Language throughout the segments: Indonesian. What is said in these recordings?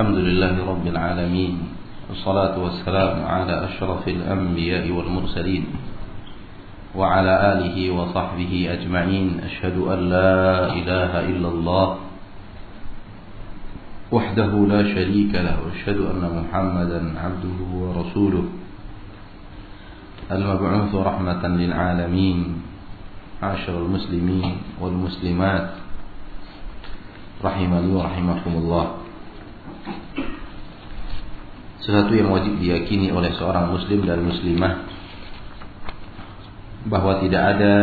الحمد لله رب العالمين والصلاة والسلام على أشرف الأنبياء والمرسلين وعلى آله وصحبه أجمعين. أشهد أن لا إله إلا الله وحده لا شريك له وأشهد أن محمدا عبده ورسوله. المبعوث رحمة للعالمين عاشر المسلمين والمسلمات. rahimani wa rahimakumullah sesuatu yang wajib diyakini oleh seorang muslim dan muslimah bahwa tidak ada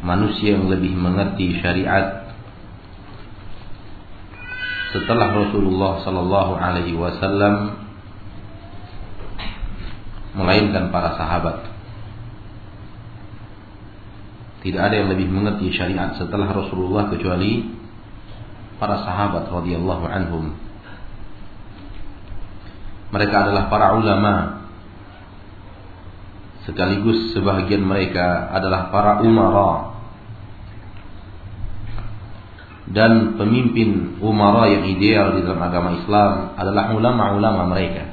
manusia yang lebih mengerti syariat setelah Rasulullah sallallahu alaihi wasallam melainkan para sahabat. Tidak ada yang lebih mengerti syariat setelah Rasulullah kecuali para sahabat radhiyallahu anhum. Mereka adalah para ulama sekaligus sebahagian mereka adalah para umara dan pemimpin umara yang ideal di dalam agama Islam adalah ulama-ulama mereka.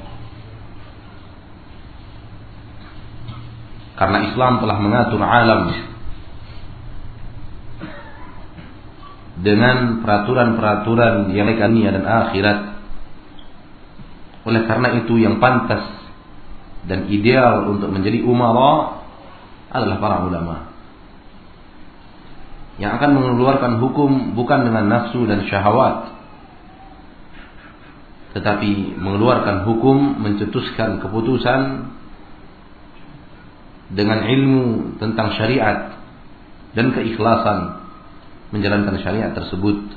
Karena Islam telah mengatur alam dengan peraturan-peraturan yang dunia dan akhirat. Oleh karena itu yang pantas dan ideal untuk menjadi umara adalah para ulama. Yang akan mengeluarkan hukum bukan dengan nafsu dan syahwat. Tetapi mengeluarkan hukum, mencetuskan keputusan dengan ilmu tentang syariat dan keikhlasan menjalankan syariat tersebut.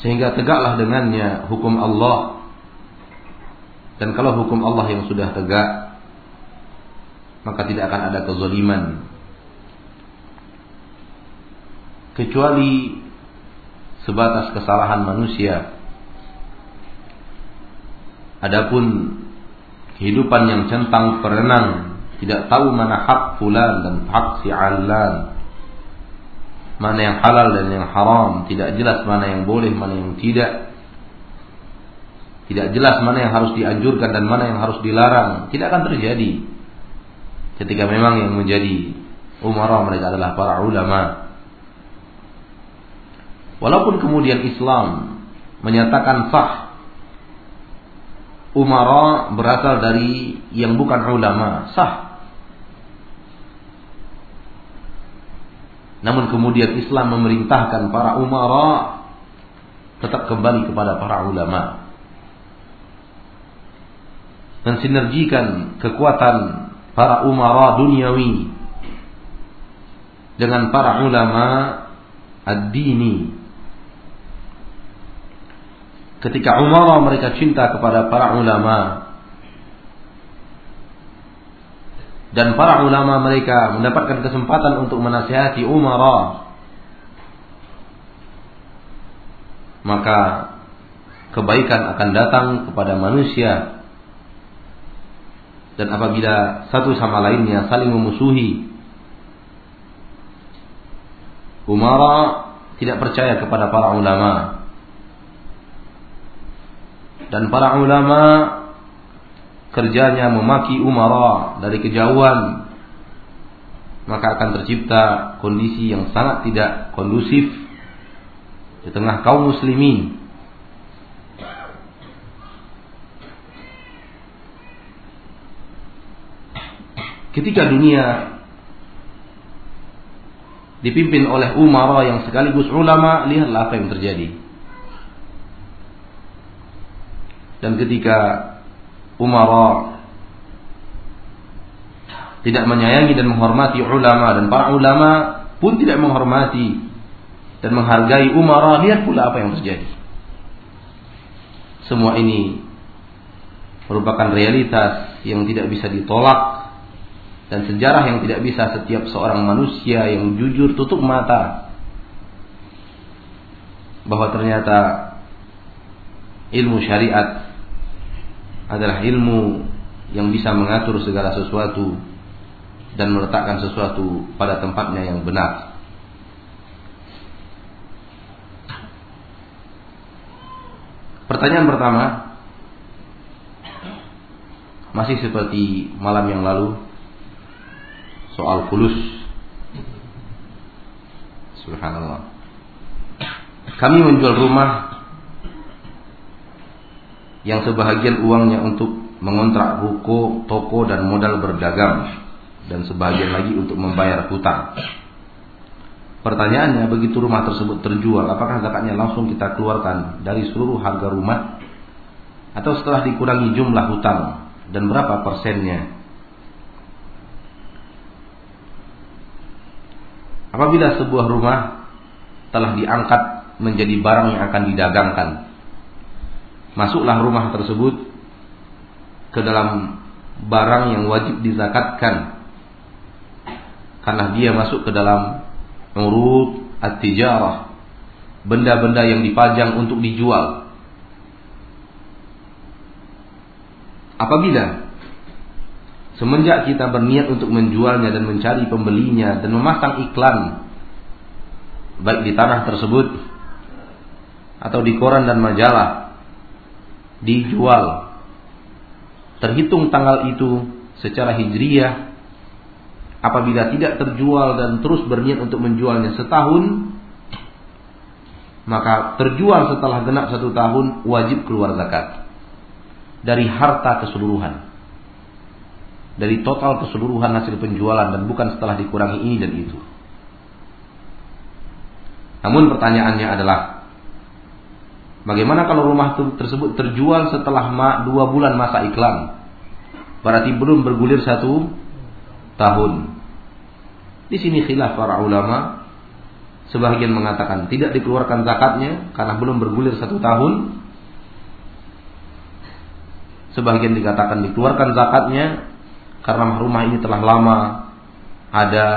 Sehingga tegaklah dengannya hukum Allah. Dan kalau hukum Allah yang sudah tegak maka tidak akan ada kezaliman. Kecuali sebatas kesalahan manusia. Adapun kehidupan yang centang perenang tidak tahu mana hak fulan dan hak si alan mana yang halal dan yang haram, tidak jelas mana yang boleh, mana yang tidak. Tidak jelas mana yang harus dianjurkan dan mana yang harus dilarang, tidak akan terjadi. Ketika memang yang menjadi umara mereka adalah para ulama. Walaupun kemudian Islam menyatakan sah umara berasal dari yang bukan ulama, sah Namun kemudian Islam memerintahkan para umara tetap kembali kepada para ulama. Dan sinergikan kekuatan para umara duniawi dengan para ulama ad-dini. Ketika umara mereka cinta kepada para ulama, dan para ulama mereka mendapatkan kesempatan untuk menasihati umara maka kebaikan akan datang kepada manusia. Dan apabila satu sama lainnya saling memusuhi umara tidak percaya kepada para ulama. Dan para ulama kerjanya memaki umara dari kejauhan maka akan tercipta kondisi yang sangat tidak kondusif di tengah kaum muslimin. Ketika dunia dipimpin oleh umara yang sekaligus ulama lihatlah apa yang terjadi. Dan ketika umara. Tidak menyayangi dan menghormati ulama dan para ulama pun tidak menghormati dan menghargai umara. Lihat pula apa yang terjadi. Semua ini merupakan realitas yang tidak bisa ditolak dan sejarah yang tidak bisa setiap seorang manusia yang jujur tutup mata bahwa ternyata ilmu syariat adalah ilmu yang bisa mengatur segala sesuatu dan meletakkan sesuatu pada tempatnya yang benar. Pertanyaan pertama masih seperti malam yang lalu soal fulus. Subhanallah. Kami menjual rumah yang sebahagian uangnya untuk mengontrak ruko, toko dan modal berdagang dan sebagian lagi untuk membayar hutang. Pertanyaannya, begitu rumah tersebut terjual, apakah zakatnya langsung kita keluarkan dari seluruh harga rumah atau setelah dikurangi jumlah hutang dan berapa persennya? Apabila sebuah rumah telah diangkat menjadi barang yang akan didagangkan, masuklah rumah tersebut ke dalam barang yang wajib dizakatkan. Karena dia masuk ke dalam urut at-tijarah. Benda-benda yang dipajang untuk dijual. Apabila semenjak kita berniat untuk menjualnya dan mencari pembelinya dan memasang iklan baik di tanah tersebut atau di koran dan majalah dijual. Terhitung tanggal itu secara hijriyah apabila tidak terjual dan terus berniat untuk menjualnya setahun, maka terjual setelah genap satu tahun wajib keluar zakat. Dari harta keseluruhan, dari total keseluruhan hasil penjualan dan bukan setelah dikurangi ini dan itu. Namun pertanyaannya adalah Bagaimana kalau rumah tersebut terjual setelah dua bulan masa iklan? Berarti belum bergulir satu tahun. Di sini khilaf para ulama. Sebagian mengatakan tidak dikeluarkan zakatnya karena belum bergulir satu tahun. Sebagian dikatakan dikeluarkan zakatnya karena rumah ini telah lama ada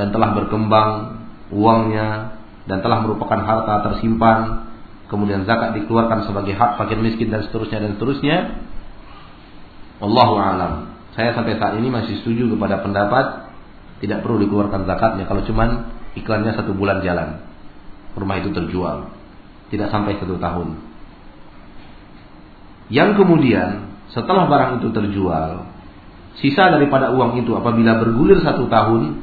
dan telah berkembang uangnya dan telah merupakan harta tersimpan kemudian zakat dikeluarkan sebagai hak fakir miskin dan seterusnya dan seterusnya Allahu alam saya sampai saat ini masih setuju kepada pendapat tidak perlu dikeluarkan zakatnya kalau cuman iklannya satu bulan jalan. Rumah itu terjual. Tidak sampai satu tahun. Yang kemudian setelah barang itu terjual, sisa daripada uang itu apabila bergulir satu tahun,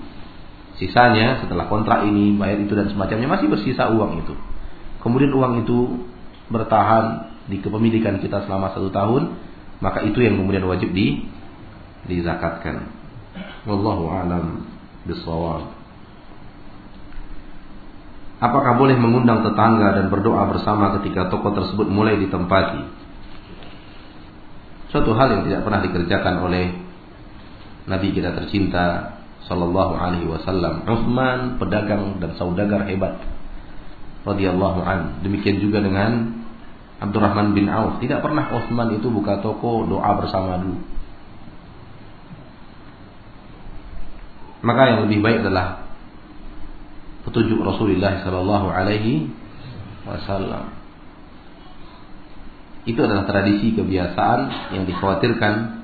sisanya setelah kontrak ini bayar itu dan semacamnya masih bersisa uang itu. Kemudian uang itu bertahan di kepemilikan kita selama satu tahun, maka itu yang kemudian wajib di dizakatkan. Wallahu a'lam bishawab. Apakah boleh mengundang tetangga dan berdoa bersama ketika toko tersebut mulai ditempati? Suatu hal yang tidak pernah dikerjakan oleh Nabi kita tercinta Sallallahu Alaihi Wasallam. Uthman pedagang dan saudagar hebat. Radhiyallahu an. Demikian juga dengan Abdurrahman bin Auf. Tidak pernah Uthman itu buka toko doa bersama dulu. maka yang lebih baik adalah petunjuk Rasulullah Sallallahu Alaihi Wasallam. Itu adalah tradisi kebiasaan yang dikhawatirkan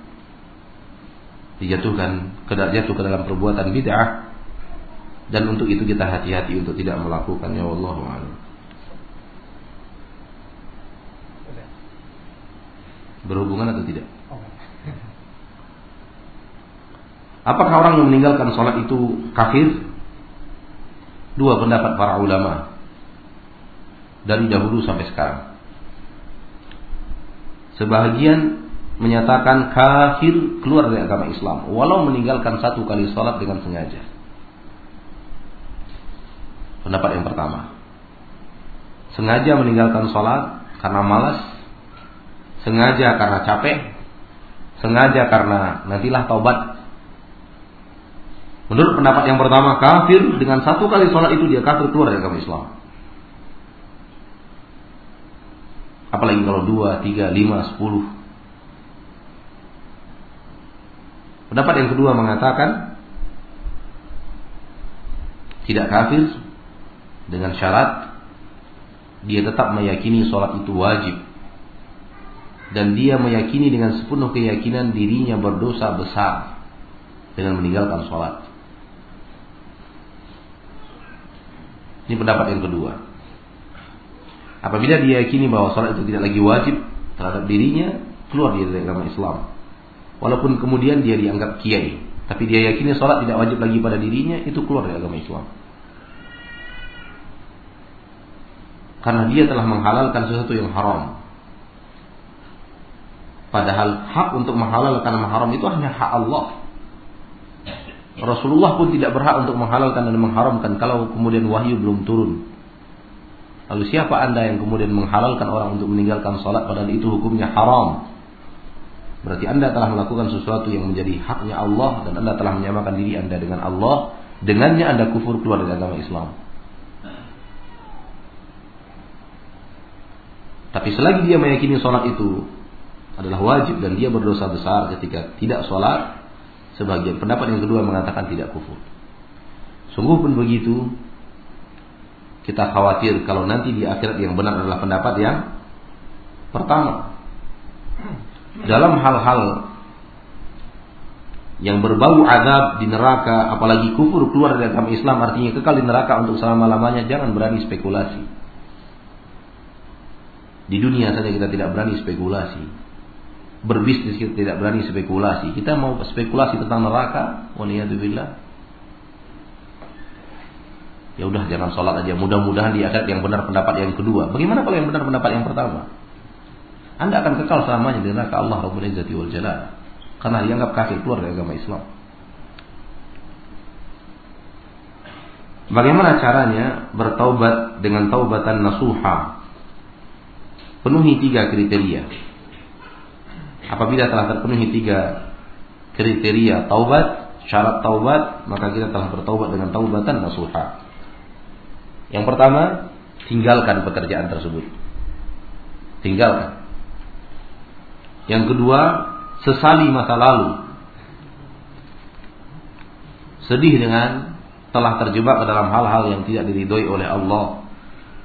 dijatuhkan jatuh ke dalam perbuatan bid'ah dan untuk itu kita hati-hati untuk tidak melakukannya wallahu a'lam. Berhubungan atau tidak? Apakah orang yang meninggalkan sholat itu kafir? Dua pendapat para ulama dari dahulu sampai sekarang. Sebahagian menyatakan kafir keluar dari agama Islam walau meninggalkan satu kali sholat dengan sengaja. Pendapat yang pertama. Sengaja meninggalkan sholat karena malas, sengaja karena capek, sengaja karena nantilah taubat Menurut pendapat yang pertama, kafir dengan satu kali sholat itu dia kafir keluar dari agama Islam. Apalagi kalau dua, tiga, lima, sepuluh. Pendapat yang kedua mengatakan tidak kafir dengan syarat dia tetap meyakini sholat itu wajib dan dia meyakini dengan sepenuh keyakinan dirinya berdosa besar dengan meninggalkan sholat. Ini pendapat yang kedua. Apabila dia yakini bahwa sholat itu tidak lagi wajib terhadap dirinya, keluar dia dari agama Islam. Walaupun kemudian dia dianggap kiai, tapi dia yakini sholat tidak wajib lagi pada dirinya, itu keluar dari agama Islam. Karena dia telah menghalalkan sesuatu yang haram. Padahal hak untuk menghalalkan haram itu hanya hak Allah. Rasulullah pun tidak berhak untuk menghalalkan dan mengharamkan kalau kemudian wahyu belum turun. Lalu siapa anda yang kemudian menghalalkan orang untuk meninggalkan sholat padahal itu hukumnya haram? Berarti anda telah melakukan sesuatu yang menjadi haknya Allah dan anda telah menyamakan diri anda dengan Allah. Dengannya anda kufur keluar dari agama Islam. Tapi selagi dia meyakini sholat itu adalah wajib dan dia berdosa besar ketika tidak sholat, sebagian pendapat yang kedua mengatakan tidak kufur. Sungguh pun begitu, kita khawatir kalau nanti di akhirat yang benar adalah pendapat yang pertama. Dalam hal-hal yang berbau azab di neraka, apalagi kufur keluar dari agama Islam artinya kekal di neraka untuk selama-lamanya, jangan berani spekulasi. Di dunia saja kita tidak berani spekulasi. Berbisnis kita tidak berani spekulasi. Kita mau spekulasi tentang neraka, waliyadzubillah. Ya udah jangan sholat aja. Mudah-mudahan di akhirat yang benar pendapat yang kedua. Bagaimana kalau yang benar pendapat yang pertama? Anda akan kekal selamanya di neraka Allah Rabbul Izzati wal Jalal. Karena dianggap kafir keluar dari agama Islam. Bagaimana caranya bertaubat dengan taubatan nasuha penuhi tiga kriteria. Apabila telah terpenuhi tiga kriteria taubat, syarat taubat, maka kita telah bertaubat dengan taubatan nasuha. Yang pertama, tinggalkan pekerjaan tersebut. Tinggalkan. Yang kedua, sesali masa lalu. Sedih dengan telah terjebak ke dalam hal-hal yang tidak diridhoi oleh Allah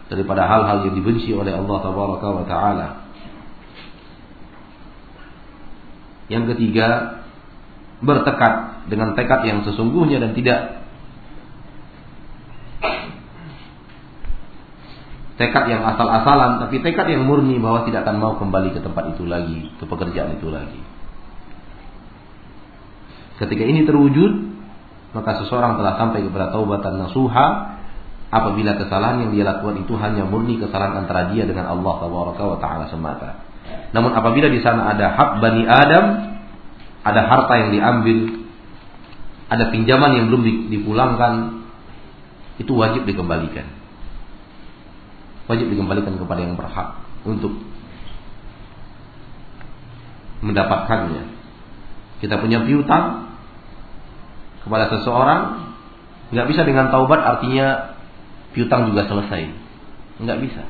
daripada hal-hal yang dibenci oleh Allah tabaraka wa taala. Yang ketiga, bertekad dengan tekad yang sesungguhnya dan tidak tekad yang asal-asalan, tapi tekad yang murni bahwa tidak akan mau kembali ke tempat itu lagi, ke pekerjaan itu lagi. Ketika ini terwujud, maka seseorang telah sampai kepada taubatan nasuha apabila kesalahan yang dia lakukan itu hanya murni kesalahan antara dia dengan Allah wa taala semata. Namun apabila di sana ada hak Bani Adam, ada harta yang diambil, ada pinjaman yang belum dipulangkan, itu wajib dikembalikan. Wajib dikembalikan kepada yang berhak untuk mendapatkannya. Kita punya piutang kepada seseorang, nggak bisa dengan taubat artinya piutang juga selesai. Enggak bisa.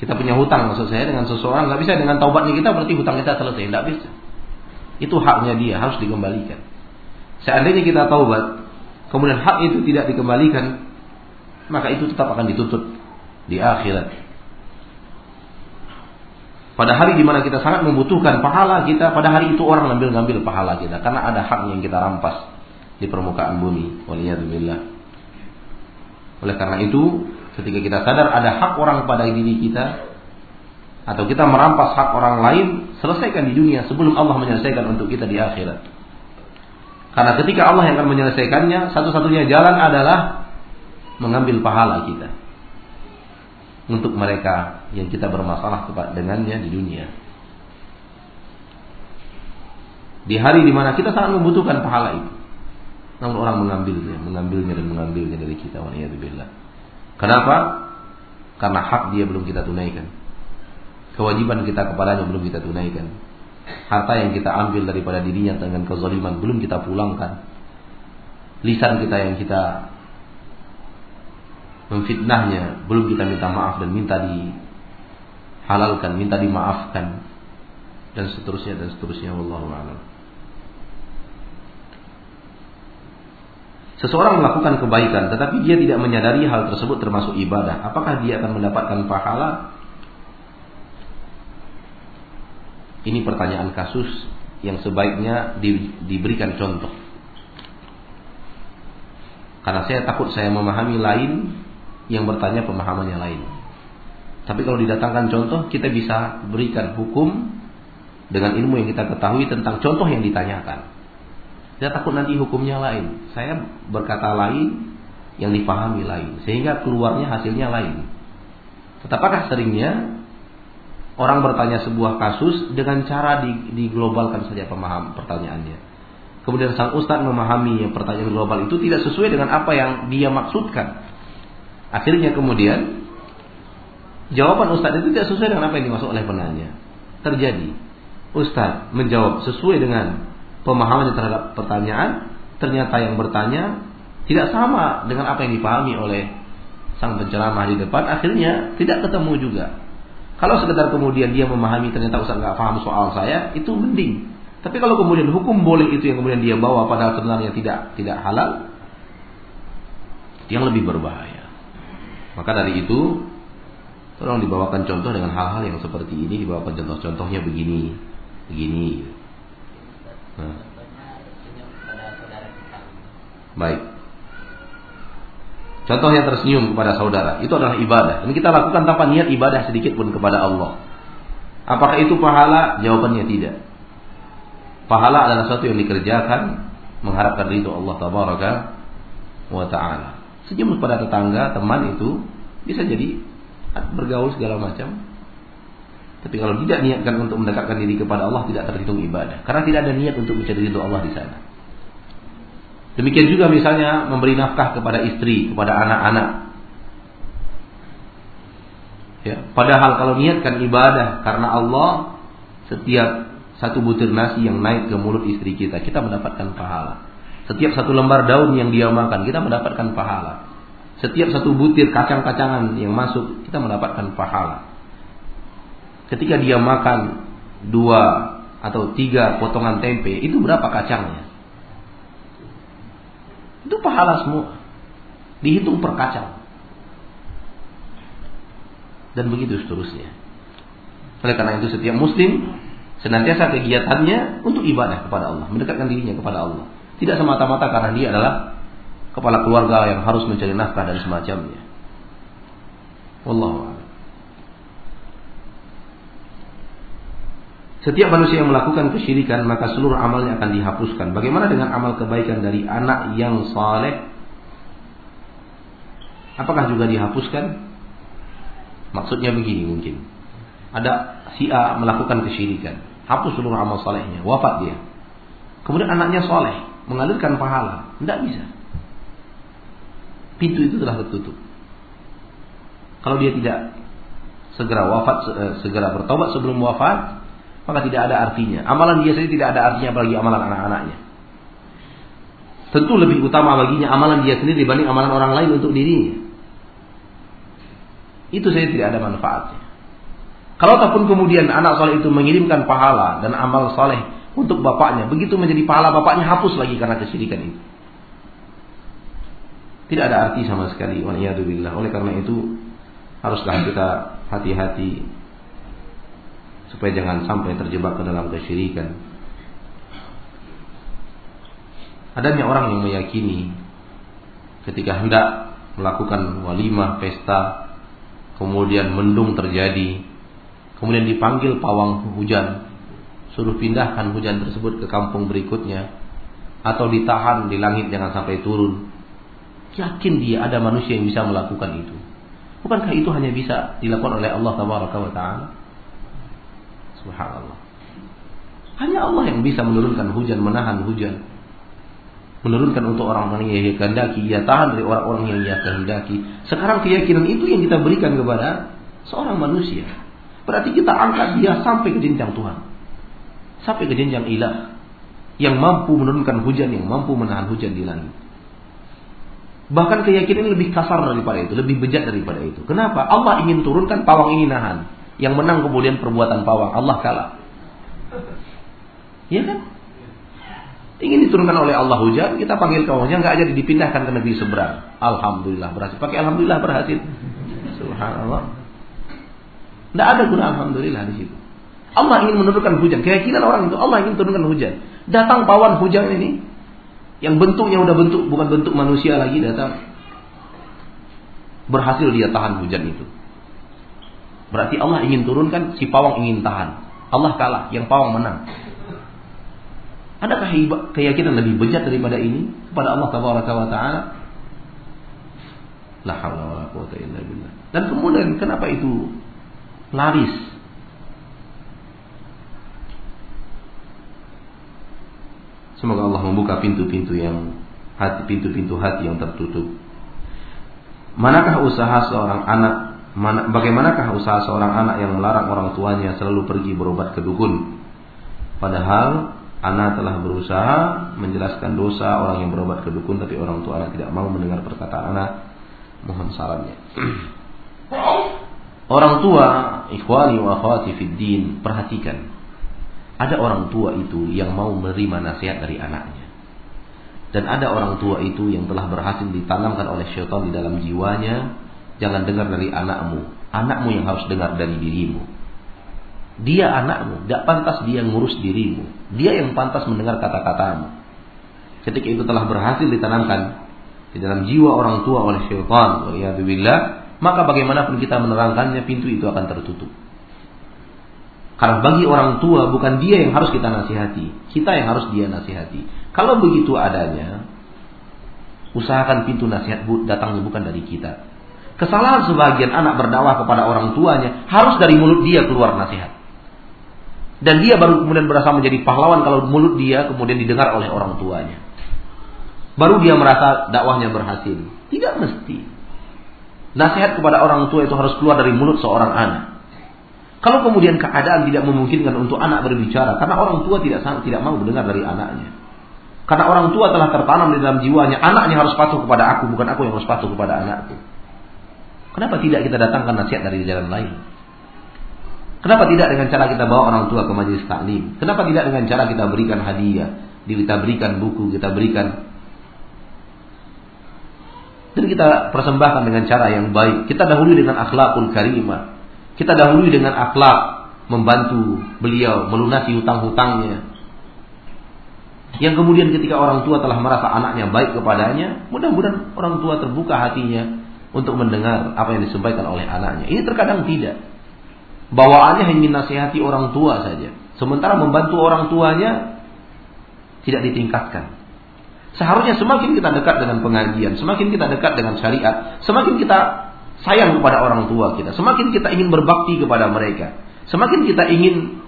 Kita punya hutang maksud saya dengan seseorang nggak bisa dengan taubatnya kita berarti hutang kita selesai. Enggak bisa. Itu haknya dia harus dikembalikan. Seandainya kita taubat, kemudian hak itu tidak dikembalikan, maka itu tetap akan dituntut di akhirat. Pada hari di mana kita sangat membutuhkan pahala kita, pada hari itu orang ngambil-ngambil pahala kita karena ada hak yang kita rampas di permukaan bumi. Waliyadzubillah. Oleh karena itu, ketika kita sadar ada hak orang pada diri kita, atau kita merampas hak orang lain, selesaikan di dunia sebelum Allah menyelesaikan untuk kita di akhirat. Karena ketika Allah yang akan menyelesaikannya, satu-satunya jalan adalah mengambil pahala kita untuk mereka yang kita bermasalah dengannya di dunia. Di hari di mana kita sangat membutuhkan pahala itu. Namun orang mengambilnya, mengambilnya dan mengambilnya dari kita. Waliyadzubillah. Kenapa? Karena hak dia belum kita tunaikan. Kewajiban kita kepadanya belum kita tunaikan. Harta yang kita ambil daripada dirinya dengan kezaliman belum kita pulangkan. Lisan kita yang kita memfitnahnya belum kita minta maaf dan minta dihalalkan, minta dimaafkan dan seterusnya dan seterusnya wallahu a'lam. Seseorang melakukan kebaikan tetapi dia tidak menyadari hal tersebut termasuk ibadah. Apakah dia akan mendapatkan pahala? Ini pertanyaan kasus yang sebaiknya di, diberikan contoh. Karena saya takut saya memahami lain yang bertanya pemahamannya lain. Tapi kalau didatangkan contoh, kita bisa berikan hukum dengan ilmu yang kita ketahui tentang contoh yang ditanyakan. Kita takut nanti hukumnya lain. Saya berkata lain, yang dipahami lain. Sehingga keluarnya hasilnya lain. Tetapakah seringnya orang bertanya sebuah kasus dengan cara diglobalkan saja pemaham pertanyaannya. Kemudian sang ustadz memahami yang pertanyaan global itu tidak sesuai dengan apa yang dia maksudkan. Akhirnya kemudian jawaban ustadz itu tidak sesuai dengan apa yang dimaksud oleh penanya. Terjadi. Ustadz menjawab sesuai dengan pemahamannya terhadap pertanyaan, ternyata yang bertanya tidak sama dengan apa yang dipahami oleh sang penceramah di depan, akhirnya tidak ketemu juga. Kalau sekedar kemudian dia memahami ternyata Ustaz nggak paham soal saya, itu mending. Tapi kalau kemudian hukum boleh itu yang kemudian dia bawa padahal sebenarnya tidak tidak halal, yang lebih berbahaya. Maka dari itu, tolong dibawakan contoh dengan hal-hal yang seperti ini, dibawakan contoh-contohnya begini, begini. Nah. Baik. Contoh yang tersenyum kepada saudara, itu adalah ibadah. Dan kita lakukan tanpa niat ibadah sedikit pun kepada Allah. Apakah itu pahala? Jawabannya tidak. Pahala adalah sesuatu yang dikerjakan mengharapkan ridho Allah tabaraka wa taala. Senyum kepada tetangga, teman itu bisa jadi bergaul segala macam. Tapi kalau tidak niatkan untuk mendekatkan diri kepada Allah tidak terhitung ibadah. Karena tidak ada niat untuk mencari ridho Allah di sana. Demikian juga misalnya memberi nafkah kepada istri, kepada anak-anak. Ya, padahal kalau niatkan ibadah karena Allah, setiap satu butir nasi yang naik ke mulut istri kita, kita mendapatkan pahala. Setiap satu lembar daun yang dia makan, kita mendapatkan pahala. Setiap satu butir kacang-kacangan yang masuk, kita mendapatkan pahala. Ketika dia makan dua atau tiga potongan tempe, itu berapa kacangnya? Itu pahala semua. Dihitung per kacang. Dan begitu seterusnya. Oleh karena itu setiap muslim senantiasa kegiatannya untuk ibadah kepada Allah, mendekatkan dirinya kepada Allah. Tidak semata-mata karena dia adalah kepala keluarga yang harus mencari nafkah dan semacamnya. Wallahu Setiap manusia yang melakukan kesyirikan maka seluruh amalnya akan dihapuskan. Bagaimana dengan amal kebaikan dari anak yang saleh? Apakah juga dihapuskan? Maksudnya begini mungkin. Ada si A melakukan kesyirikan, hapus seluruh amal salehnya, wafat dia. Kemudian anaknya soleh, mengalirkan pahala, tidak bisa. Pintu itu telah tertutup. Kalau dia tidak segera wafat, eh, segera bertobat sebelum wafat, maka tidak ada artinya. Amalan dia sendiri tidak ada artinya bagi amalan anak-anaknya. Tentu lebih utama baginya amalan dia sendiri dibanding amalan orang lain untuk dirinya. Itu saya tidak ada manfaatnya. Kalau ataupun kemudian anak soleh itu mengirimkan pahala dan amal soleh untuk bapaknya, begitu menjadi pahala bapaknya hapus lagi karena kesyirikan itu. Tidak ada arti sama sekali. Oleh karena itu haruslah kita hati-hati supaya jangan sampai terjebak ke dalam kesyirikan. Adanya orang yang meyakini ketika hendak melakukan walimah pesta, kemudian mendung terjadi, kemudian dipanggil pawang hujan, suruh pindahkan hujan tersebut ke kampung berikutnya, atau ditahan di langit jangan sampai turun. Yakin dia ada manusia yang bisa melakukan itu. Bukankah itu hanya bisa dilakukan oleh Allah Taala? Subhanallah. Hanya Allah yang bisa menurunkan hujan, menahan hujan. Menurunkan untuk orang-orang yang ia kehendaki, ia tahan dari orang-orang yang ia kehendaki. Sekarang keyakinan itu yang kita berikan kepada seorang manusia. Berarti kita angkat dia sampai ke jenjang Tuhan. Sampai ke jenjang ilah. Yang mampu menurunkan hujan, yang mampu menahan hujan di langit. Bahkan keyakinan lebih kasar daripada itu, lebih bejat daripada itu. Kenapa? Allah ingin turunkan, pawang ini nahan. Yang menang kemudian perbuatan pawang. Allah kalah. Iya kan? Ingin diturunkan oleh Allah hujan, kita panggil kawannya nggak jadi dipindahkan ke negeri seberang. Alhamdulillah berhasil. Pakai alhamdulillah berhasil. Subhanallah. Tidak ada guna alhamdulillah di situ. Allah ingin menurunkan hujan. Keyakinan orang itu Allah ingin turunkan hujan. Datang pawan hujan ini yang bentuknya udah bentuk bukan bentuk manusia lagi datang. Berhasil dia tahan hujan itu. Berarti Allah ingin turunkan, si pawang ingin tahan. Allah kalah, yang pawang menang. Adakah keyakinan lebih bejat daripada ini kepada Allah Taala? La haula quwata illa. Dan kemudian kenapa itu laris? Semoga Allah membuka pintu-pintu yang hati pintu-pintu hati yang tertutup. Manakah usaha seorang anak mana, bagaimanakah usaha seorang anak yang melarang orang tuanya selalu pergi berobat ke dukun? Padahal anak telah berusaha menjelaskan dosa orang yang berobat ke dukun tapi orang tua anak tidak mau mendengar perkataan anak. Mohon sarannya. orang tua, ikhwani wa akhwati fid din, perhatikan. Ada orang tua itu yang mau menerima nasihat dari anaknya. Dan ada orang tua itu yang telah berhasil ditanamkan oleh syaitan di dalam jiwanya. Jangan dengar dari anakmu. Anakmu yang harus dengar dari dirimu. Dia anakmu, tidak pantas dia ngurus dirimu. Dia yang pantas mendengar kata-katamu. Ketika itu telah berhasil ditanamkan di dalam jiwa orang tua oleh syaitan, maka bagaimanapun kita menerangkannya, pintu itu akan tertutup. Karena bagi orang tua bukan dia yang harus kita nasihati, kita yang harus dia nasihati. Kalau begitu adanya, usahakan pintu nasihat datangnya bukan dari kita. Kesalahan sebagian anak berdakwah kepada orang tuanya harus dari mulut dia keluar nasihat. Dan dia baru kemudian berasa menjadi pahlawan kalau mulut dia kemudian didengar oleh orang tuanya. Baru dia merasa dakwahnya berhasil. Tidak mesti. Nasihat kepada orang tua itu harus keluar dari mulut seorang anak. Kalau kemudian keadaan tidak memungkinkan untuk anak berbicara, karena orang tua tidak tidak mau mendengar dari anaknya. Karena orang tua telah tertanam di dalam jiwanya, anaknya harus patuh kepada aku, bukan aku yang harus patuh kepada anakku. Kenapa tidak kita datangkan nasihat dari jalan lain? Kenapa tidak dengan cara kita bawa orang tua ke majelis taklim? Kenapa tidak dengan cara kita berikan hadiah, kita berikan buku, kita berikan dan kita persembahkan dengan cara yang baik. Kita dahului dengan akhlakul karimah. Kita dahului dengan akhlak membantu beliau melunasi hutang-hutangnya. Yang kemudian ketika orang tua telah merasa anaknya baik kepadanya, mudah-mudahan orang tua terbuka hatinya untuk mendengar apa yang disampaikan oleh anaknya. Ini terkadang tidak. Bawaannya hanya nasihati orang tua saja. Sementara membantu orang tuanya tidak ditingkatkan. Seharusnya semakin kita dekat dengan pengajian, semakin kita dekat dengan syariat, semakin kita sayang kepada orang tua kita, semakin kita ingin berbakti kepada mereka, semakin kita ingin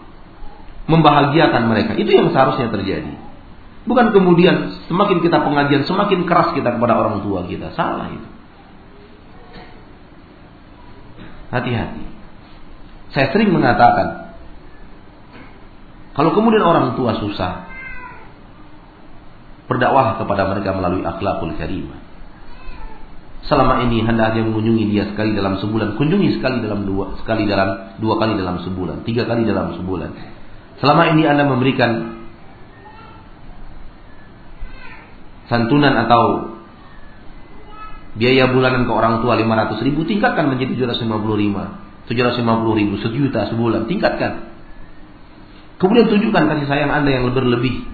membahagiakan mereka. Itu yang seharusnya terjadi. Bukan kemudian semakin kita pengajian, semakin keras kita kepada orang tua kita. Salah itu. Hati-hati. Saya sering mengatakan, kalau kemudian orang tua susah, berdakwah kepada mereka melalui akhlakul karimah selama ini hendaknya mengunjungi dia sekali dalam sebulan, kunjungi sekali dalam dua, sekali dalam dua kali dalam sebulan, tiga kali dalam sebulan. Selama ini anda memberikan santunan atau biaya bulanan ke orang tua 500 ribu, tingkatkan menjadi 755, 750 ribu, sejuta sebulan, tingkatkan. Kemudian tunjukkan kasih sayang anda yang berlebih,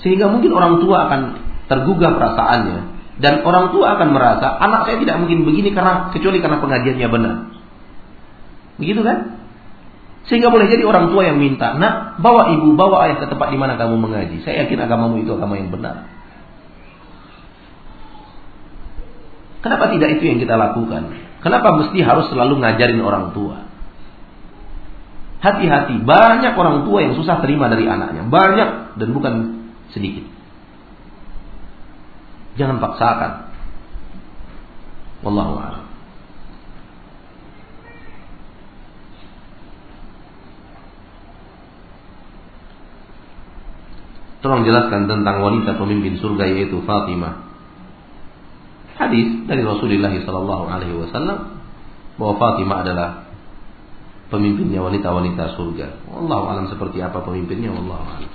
sehingga mungkin orang tua akan tergugah perasaannya dan orang tua akan merasa anak saya tidak mungkin begini karena kecuali karena pengajiannya benar. Begitu kan? Sehingga boleh jadi orang tua yang minta, nak bawa ibu, bawa ayah ke tempat di mana kamu mengaji. Saya yakin agamamu itu agama yang benar. Kenapa tidak itu yang kita lakukan? Kenapa mesti harus selalu ngajarin orang tua? Hati-hati, banyak orang tua yang susah terima dari anaknya. Banyak dan bukan sedikit. Jangan paksakan. Wallahu a'lam. Tolong jelaskan tentang wanita pemimpin surga yaitu Fatimah. Hadis dari Rasulullah sallallahu alaihi wasallam bahwa Fatimah adalah pemimpinnya wanita-wanita surga. Wallahu alam seperti apa pemimpinnya wallahu alam.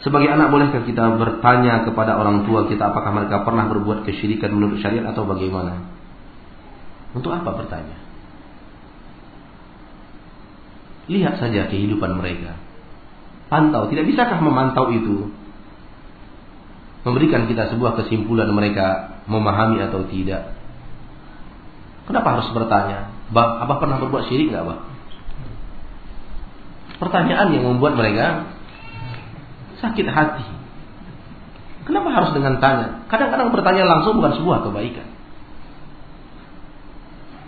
Sebagai anak bolehkah kita bertanya kepada orang tua kita apakah mereka pernah berbuat kesyirikan menurut syariat atau bagaimana? Untuk apa bertanya? Lihat saja kehidupan mereka. Pantau, tidak bisakah memantau itu? memberikan kita sebuah kesimpulan mereka memahami atau tidak. Kenapa harus bertanya? Bah, Abah pernah berbuat syirik nggak, Abah? Pertanyaan yang membuat mereka sakit hati. Kenapa harus dengan tanya? Kadang-kadang bertanya langsung bukan sebuah kebaikan.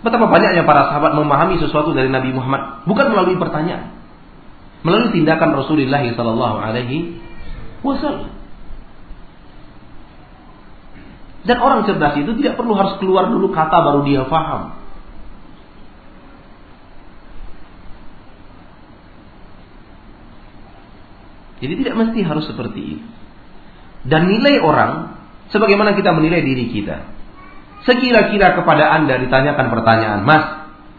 Betapa banyaknya para sahabat memahami sesuatu dari Nabi Muhammad bukan melalui pertanyaan, melalui tindakan Rasulullah Sallallahu Alaihi Wasallam. Dan orang cerdas itu tidak perlu harus keluar dulu kata baru dia faham. Jadi tidak mesti harus seperti itu. Dan nilai orang, sebagaimana kita menilai diri kita. Sekira-kira kepada anda ditanyakan pertanyaan, Mas,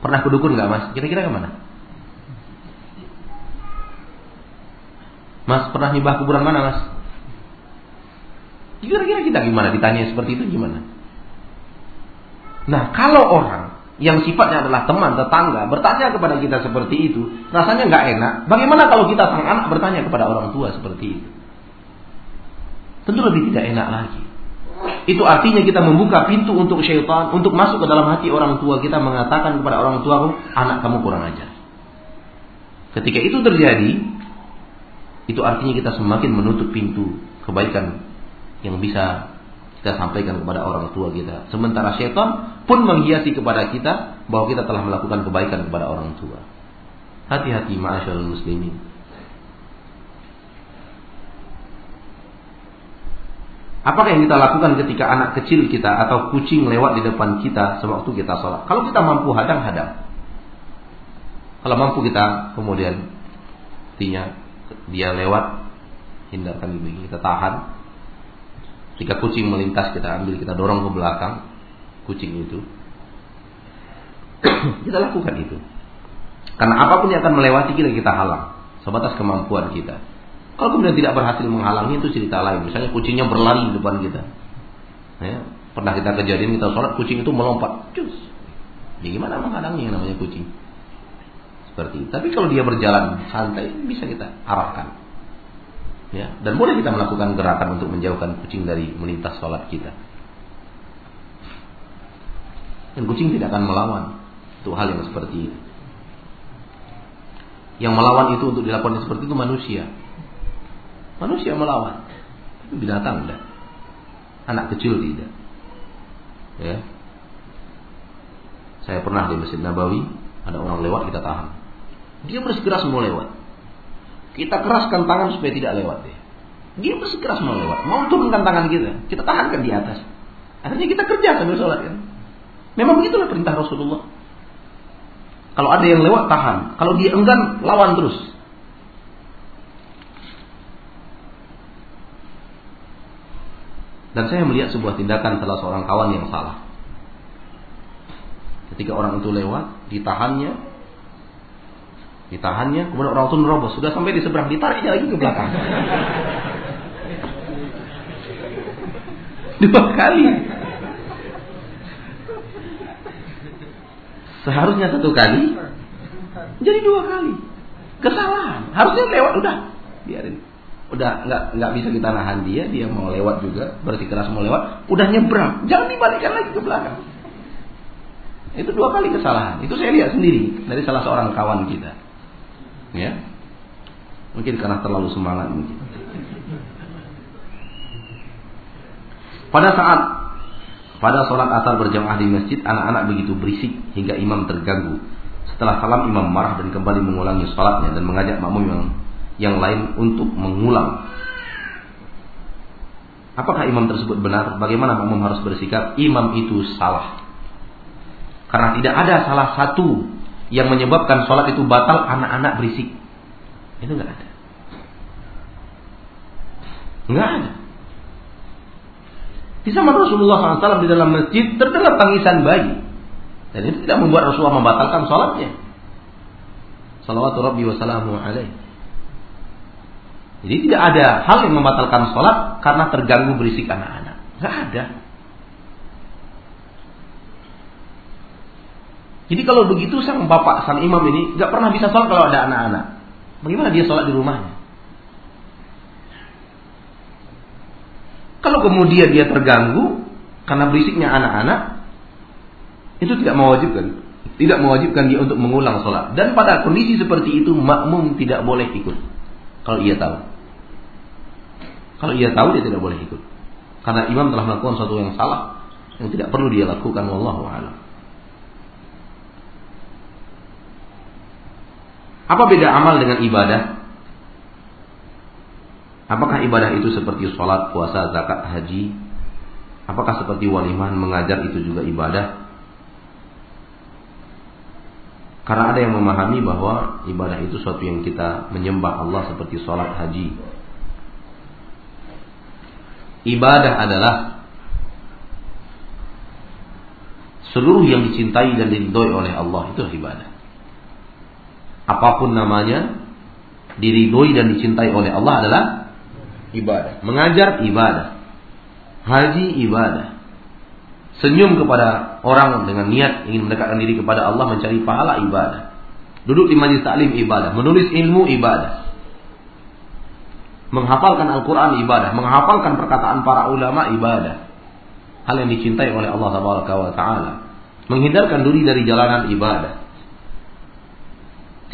pernah kedukun nggak Mas? Kira-kira ke mana? Mas, pernah nyembah kuburan mana Mas? Kira-kira kita gimana ditanya seperti itu gimana? Nah, kalau orang yang sifatnya adalah teman, tetangga, bertanya kepada kita seperti itu, rasanya nggak enak. Bagaimana kalau kita sang anak bertanya kepada orang tua seperti itu? Tentu lebih tidak enak lagi. Itu artinya kita membuka pintu untuk syaitan untuk masuk ke dalam hati orang tua kita mengatakan kepada orang tua anak kamu kurang ajar. Ketika itu terjadi, itu artinya kita semakin menutup pintu kebaikan yang bisa kita sampaikan kepada orang tua kita. Sementara syaitan pun menghiasi kepada kita bahwa kita telah melakukan kebaikan kepada orang tua. Hati-hati ma'asyarul muslimin. Apakah yang kita lakukan ketika anak kecil kita atau kucing lewat di depan kita sewaktu kita sholat? Kalau kita mampu hadang-hadang. Kalau mampu kita kemudian artinya dia lewat hindarkan ini kita tahan jika kucing melintas kita ambil, kita dorong ke belakang kucing itu. kita lakukan itu. Karena apa pun yang akan melewati kita kita halang sebatas kemampuan kita. Kalau kemudian tidak berhasil menghalangi itu cerita lain. Misalnya kucingnya berlari di depan kita. Ya, pernah kita kejadian kita sholat kucing itu melompat. Cus. Ya gimana menghalangi yang namanya kucing? Seperti itu. Tapi kalau dia berjalan santai bisa kita arahkan. Ya. Dan boleh kita melakukan gerakan untuk menjauhkan kucing dari melintas sholat kita. Dan kucing tidak akan melawan. Itu hal yang seperti itu. Yang melawan itu untuk dilakukan seperti itu manusia. Manusia melawan. Itu binatang tidak. Anak kecil tidak. Ya. Saya pernah di Masjid Nabawi ada orang lewat kita tahan dia bersikeras mau lewat kita keraskan tangan supaya tidak lewat dia. Dia bersikeras mau lewat, mau turunkan tangan kita, kita tahankan di atas. Akhirnya kita kerja sambil sholat kan. Memang begitulah perintah Rasulullah. Kalau ada yang lewat tahan, kalau dia enggan lawan terus. Dan saya melihat sebuah tindakan salah seorang kawan yang salah. Ketika orang itu lewat, ditahannya, Ditahannya, kemudian orang itu nerobos. Sudah sampai di seberang, ditariknya lagi ke belakang. Dua kali. Seharusnya satu kali, jadi dua kali. Kesalahan. Harusnya lewat, udah. Biarin. Udah nggak nggak bisa kita nahan dia, dia mau lewat juga, bersikeras mau lewat, udah nyebrang. Jangan dibalikkan lagi ke belakang. Itu dua kali kesalahan. Itu saya lihat sendiri dari salah seorang kawan kita. Ya. Mungkin karena terlalu semangat mungkin. Pada saat pada sholat asar berjamaah di masjid, anak-anak begitu berisik hingga imam terganggu. Setelah salam imam marah dan kembali mengulangi sholatnya dan mengajak makmum yang, yang lain untuk mengulang. Apakah imam tersebut benar? Bagaimana makmum harus bersikap? Imam itu salah. Karena tidak ada salah satu yang menyebabkan sholat itu batal anak-anak berisik. Itu nggak ada. Nggak ada. Di zaman Rasulullah SAW di dalam masjid terdengar tangisan bayi. Dan itu tidak membuat Rasulullah membatalkan sholatnya. Salawatu Rabbi wassalamu alaih. Jadi tidak ada hal yang membatalkan sholat karena terganggu berisik anak-anak. Nggak ada. Jadi kalau begitu sang bapak, sang imam ini nggak pernah bisa sholat kalau ada anak-anak. Bagaimana dia sholat di rumahnya? Kalau kemudian dia terganggu karena berisiknya anak-anak, itu tidak mewajibkan. Tidak mewajibkan dia untuk mengulang sholat. Dan pada kondisi seperti itu makmum tidak boleh ikut. Kalau ia tahu. Kalau ia tahu dia tidak boleh ikut. Karena imam telah melakukan sesuatu yang salah yang tidak perlu dia lakukan wallahu a'lam. Apa beda amal dengan ibadah? Apakah ibadah itu seperti sholat, puasa, zakat, haji? Apakah seperti walimah mengajar itu juga ibadah? Karena ada yang memahami bahwa ibadah itu suatu yang kita menyembah Allah seperti sholat, haji. Ibadah adalah seluruh yang dicintai dan diridhoi oleh Allah itu ibadah apa pun namanya, diridhoi dan dicintai oleh Allah adalah ibadah. Mengajar ibadah. Haji ibadah. Senyum kepada orang dengan niat ingin mendekatkan diri kepada Allah mencari pahala ibadah. Duduk di majlis taklim ibadah, menulis ilmu ibadah. Menghafalkan Al-Qur'an ibadah, menghafalkan perkataan para ulama ibadah. Hal yang dicintai oleh Allah Taala. Menghindarkan diri dari jalanan ibadah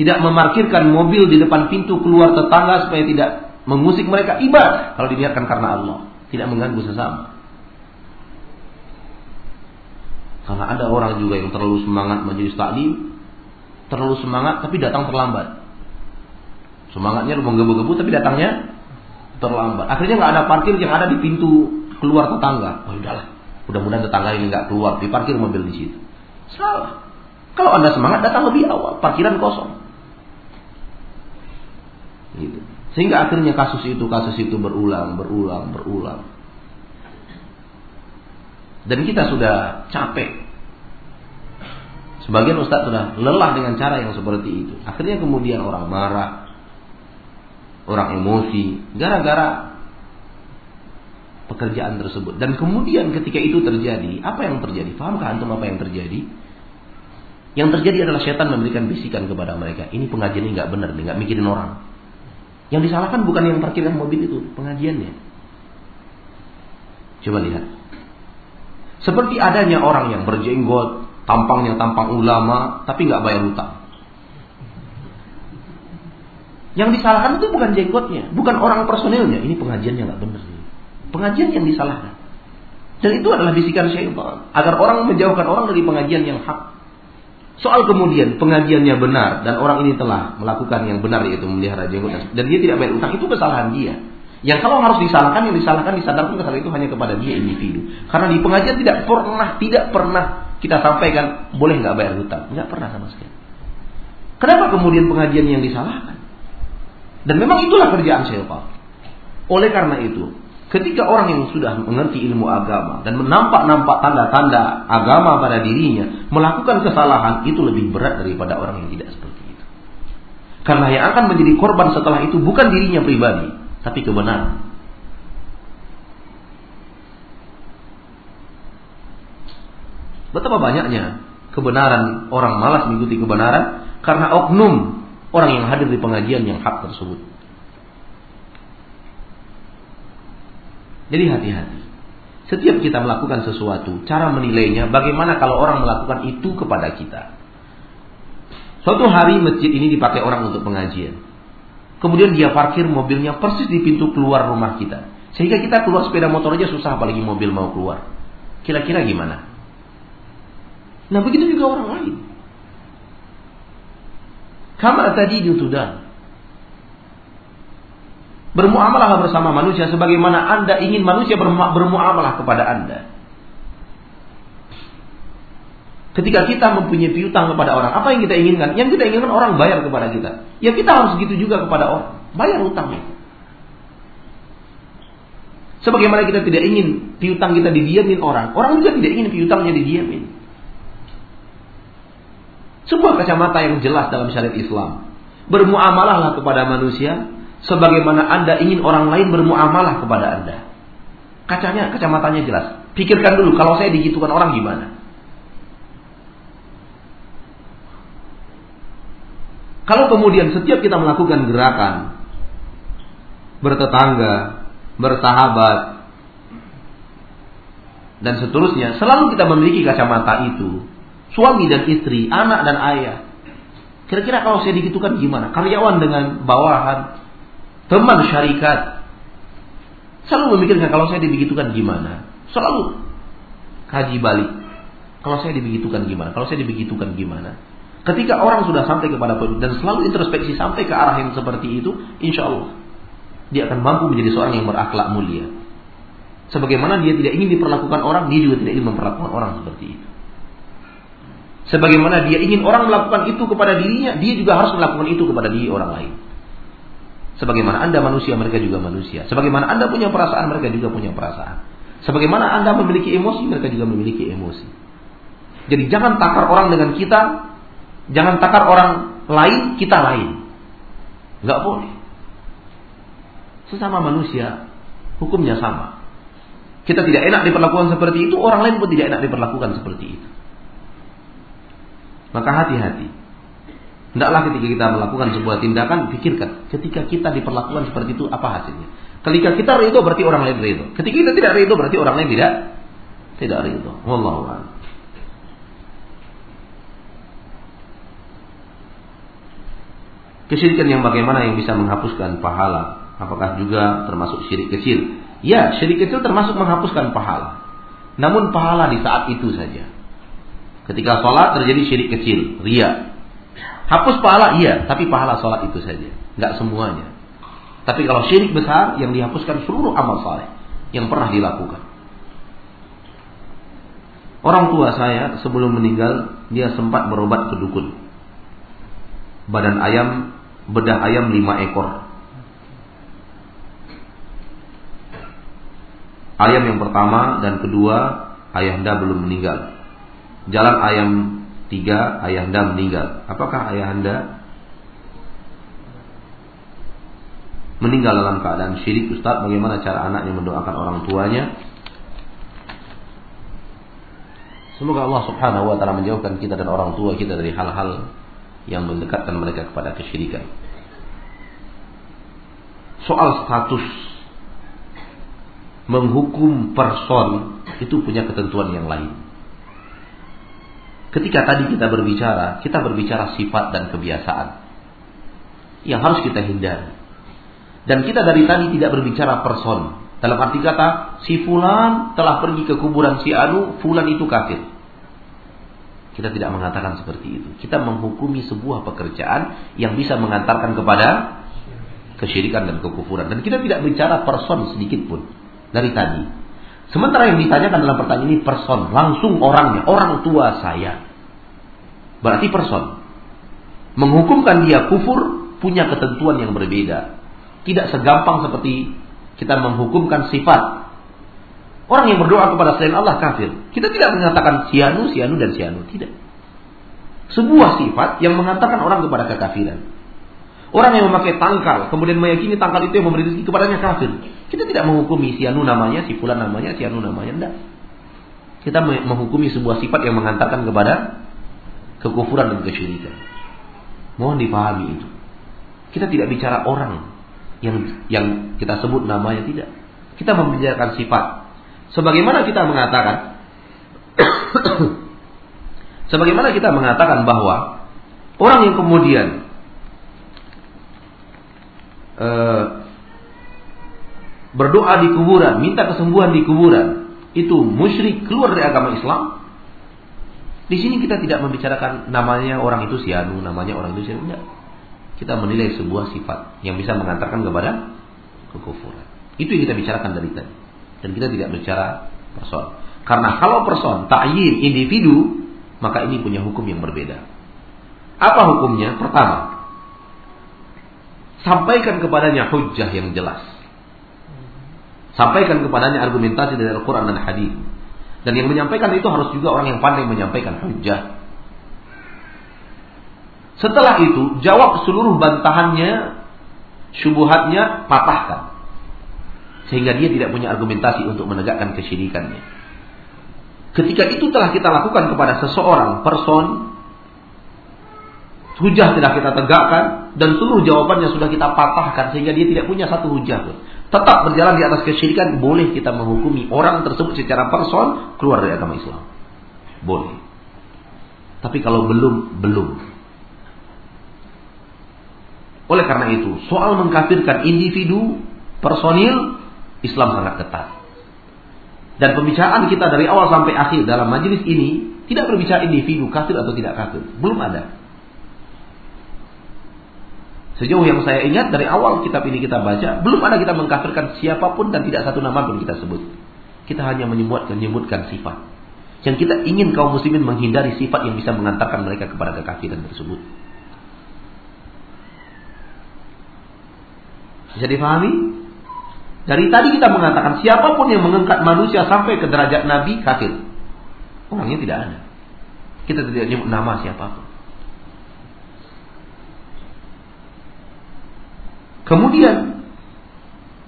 tidak memarkirkan mobil di depan pintu keluar tetangga supaya tidak mengusik mereka ibadah kalau diniatkan karena Allah, tidak mengganggu sesama. Karena ada orang juga yang terlalu semangat majelis taklim, terlalu semangat tapi datang terlambat. Semangatnya menggebu-gebu tapi datangnya terlambat. Akhirnya nggak ada parkir yang ada di pintu keluar tetangga. Oh udahlah, mudah-mudahan tetangga ini nggak keluar, diparkir mobil di situ. Salah. Kalau anda semangat datang lebih awal, parkiran kosong. Gitu. Sehingga akhirnya kasus itu kasus itu berulang, berulang, berulang. Dan kita sudah capek. Sebagian ustadz sudah lelah dengan cara yang seperti itu. Akhirnya kemudian orang marah, orang emosi, gara-gara pekerjaan tersebut. Dan kemudian ketika itu terjadi, apa yang terjadi? Pahamkah antum apa yang terjadi? Yang terjadi adalah setan memberikan bisikan kepada mereka. Ini pengajian ini nggak benar, nggak mikirin orang. Yang disalahkan bukan yang parkirkan mobil itu, pengajiannya. Coba lihat. Seperti adanya orang yang berjenggot, tampangnya tampang ulama, tapi nggak bayar hutang. Yang disalahkan itu bukan jenggotnya, bukan orang personilnya. Ini pengajiannya nggak benar. Pengajian yang disalahkan. Dan itu adalah bisikan syaitan agar orang menjauhkan orang dari pengajian yang hak. Soal kemudian pengajiannya benar dan orang ini telah melakukan yang benar yaitu melihara jenggot dan dia tidak bayar utang itu kesalahan dia. Yang kalau harus disalahkan yang disalahkan disadarkan kesalahan itu hanya kepada dia individu. Karena di pengajian tidak pernah tidak pernah kita sampaikan boleh nggak bayar hutang, nggak pernah sama sekali. Kenapa kemudian pengajian yang disalahkan? Dan memang itulah kerjaan syaitan. Oleh karena itu, Ketika orang yang sudah mengerti ilmu agama dan menampak-nampak tanda-tanda agama pada dirinya melakukan kesalahan itu lebih berat daripada orang yang tidak seperti itu. Karena yang akan menjadi korban setelah itu bukan dirinya pribadi, tapi kebenaran. Betapa banyaknya kebenaran orang malas mengikuti kebenaran karena oknum orang yang hadir di pengajian yang hak tersebut. Jadi hati-hati. Setiap kita melakukan sesuatu, cara menilainya bagaimana kalau orang melakukan itu kepada kita. Suatu hari masjid ini dipakai orang untuk pengajian. Kemudian dia parkir mobilnya persis di pintu keluar rumah kita. Sehingga kita keluar sepeda motor aja susah apalagi mobil mau keluar. Kira-kira gimana? Nah begitu juga orang lain. Kamar tadi sudah Bermuamalah bersama manusia sebagaimana Anda ingin manusia bermuamalah kepada Anda. Ketika kita mempunyai piutang kepada orang, apa yang kita inginkan? Yang kita inginkan orang bayar kepada kita. Ya kita harus begitu juga kepada orang. Bayar utangnya. Sebagaimana kita tidak ingin piutang kita didiamin orang, orang juga tidak ingin piutangnya didiamin. Sebuah kacamata yang jelas dalam syariat Islam. Bermuamalahlah kepada manusia sebagaimana Anda ingin orang lain bermuamalah kepada Anda. Kacanya, kacamatanya jelas. Pikirkan dulu kalau saya digitukan orang gimana? Kalau kemudian setiap kita melakukan gerakan bertetangga, bersahabat, dan seterusnya, selalu kita memiliki kacamata itu. Suami dan istri, anak dan ayah. Kira-kira kalau saya digitukan gimana? Karyawan dengan bawahan, teman syarikat. Selalu memikirkan kalau saya dibegitukan gimana. Selalu kaji balik. Kalau saya dibegitukan gimana? Kalau saya dibegitukan gimana? Ketika orang sudah sampai kepada poin dan selalu introspeksi sampai ke arah yang seperti itu, insya Allah dia akan mampu menjadi seorang yang berakhlak mulia. Sebagaimana dia tidak ingin diperlakukan orang, dia juga tidak ingin memperlakukan orang seperti itu. Sebagaimana dia ingin orang melakukan itu kepada dirinya, dia juga harus melakukan itu kepada diri orang lain. Sebagaimana Anda manusia, mereka juga manusia. Sebagaimana Anda punya perasaan, mereka juga punya perasaan. Sebagaimana Anda memiliki emosi, mereka juga memiliki emosi. Jadi jangan takar orang dengan kita, jangan takar orang lain, kita lain. Gak boleh. Sesama manusia, hukumnya sama. Kita tidak enak diperlakukan seperti itu, orang lain pun tidak enak diperlakukan seperti itu. Maka hati-hati. Tidaklah ketika kita melakukan sebuah tindakan, pikirkan. Ketika kita diperlakukan seperti itu, apa hasilnya? Ketika kita ridho, berarti orang lain ridho. Ketika kita tidak ridho, berarti orang lain tidak tidak ridho. Wallahu a'lam. Kesyirikan yang bagaimana yang bisa menghapuskan pahala? Apakah juga termasuk syirik kecil? Ya, syirik kecil termasuk menghapuskan pahala. Namun pahala di saat itu saja. Ketika sholat terjadi syirik kecil, ria. Hapus pahala iya, tapi pahala sholat itu saja. Nggak semuanya. Tapi kalau syirik besar yang dihapuskan seluruh amal saleh yang pernah dilakukan. Orang tua saya sebelum meninggal dia sempat berobat ke dukun. Badan ayam, bedah ayam lima ekor. Ayam yang pertama dan kedua ayahanda belum meninggal. Jalan ayam tiga, ayahanda meninggal. Apakah ayahanda meninggal dalam keadaan syirik Ustaz? Bagaimana cara anaknya mendoakan orang tuanya? Semoga Allah subhanahu wa ta'ala menjauhkan kita dan orang tua kita dari hal-hal yang mendekatkan mereka kepada kesyirikan. Soal status menghukum person itu punya ketentuan yang lain. Ketika tadi kita berbicara, kita berbicara sifat dan kebiasaan yang harus kita hindari. Dan kita dari tadi tidak berbicara person. Dalam arti kata, si fulan telah pergi ke kuburan si Anu, fulan itu kafir. Kita tidak mengatakan seperti itu. Kita menghukumi sebuah pekerjaan yang bisa mengantarkan kepada kesyirikan dan kekufuran. Dan kita tidak bicara person sedikit pun dari tadi. Sementara yang ditanyakan dalam pertanyaan ini person, langsung orangnya, orang tua saya. Berarti person. Menghukumkan dia kufur punya ketentuan yang berbeda. Tidak segampang seperti kita menghukumkan sifat. Orang yang berdoa kepada selain Allah kafir. Kita tidak mengatakan sianu, sianu dan sianu. Tidak. Sebuah sifat yang mengatakan orang kepada kekafiran. Orang yang memakai tangkal, kemudian meyakini tangkal itu yang memberi rezeki kepadanya kafir. Kita tidak menghukumi si anu namanya, si fulan namanya, si anu namanya, tidak. Kita menghukumi sebuah sifat yang mengantarkan kepada kekufuran dan kesyirikan. Mohon dipahami itu. Kita tidak bicara orang yang yang kita sebut namanya tidak. Kita membicarakan sifat. Sebagaimana kita mengatakan sebagaimana kita mengatakan bahwa orang yang kemudian Eh, berdoa di kuburan, minta kesembuhan di kuburan, itu musyrik keluar dari agama Islam. Di sini kita tidak membicarakan namanya orang itu sianu, namanya orang itu sianu. Enggak. Kita menilai sebuah sifat yang bisa mengantarkan kepada kekufuran. Itu yang kita bicarakan dari tadi. Dan kita tidak bicara person. Karena kalau person, ta'yin, individu, maka ini punya hukum yang berbeda. Apa hukumnya? Pertama, Sampaikan kepadanya hujjah yang jelas. Sampaikan kepadanya argumentasi dari Al-Quran dan Hadis. Dan yang menyampaikan itu harus juga orang yang pandai menyampaikan hujjah. Setelah itu, jawab seluruh bantahannya, syubuhatnya, patahkan. Sehingga dia tidak punya argumentasi untuk menegakkan kesyirikannya. Ketika itu telah kita lakukan kepada seseorang, person, hujah tidak kita tegakkan dan seluruh jawabannya sudah kita patahkan sehingga dia tidak punya satu hujah pun. tetap berjalan di atas kesyirikan, boleh kita menghukumi orang tersebut secara person keluar dari agama Islam. Boleh. Tapi kalau belum, belum. Oleh karena itu, soal mengkafirkan individu, personil, Islam sangat ketat. Dan pembicaraan kita dari awal sampai akhir dalam majelis ini tidak berbicara individu kafir atau tidak kafir. Belum ada. Sejauh yang saya ingat dari awal kitab ini kita baca, belum ada kita mengkafirkan siapa pun dan tidak satu nama pun kita sebut. Kita hanya menyebutkan, menyebutkan sifat. Yang kita ingin kaum muslimin menghindari sifat yang bisa mengantarkan mereka kepada kekafiran tersebut. Bisa difahami? Dari tadi kita mengatakan siapa pun yang mengangkat manusia sampai ke derajat nabi kafir. Orangnya tidak ada. Kita tidak menyebut nama siapa pun. Kemudian,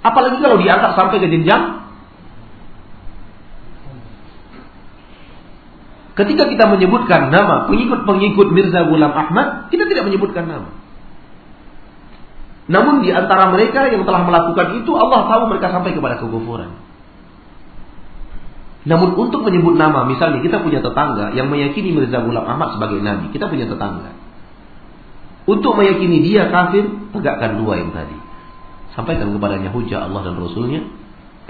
apalagi kalau diangkat sampai ke jenjang Ketika kita menyebutkan nama pengikut-pengikut Mirza Ghulam Ahmad, kita tidak menyebutkan nama. Namun di antara mereka yang telah melakukan itu, Allah tahu mereka sampai kepada kekufuran. Namun untuk menyebut nama, misalnya kita punya tetangga yang meyakini Mirza Ghulam Ahmad sebagai nabi, kita punya tetangga. Untuk meyakini dia kafir, tegakkan dua yang tadi. Sampaikan kepadanya hujah Allah dan Rasulnya,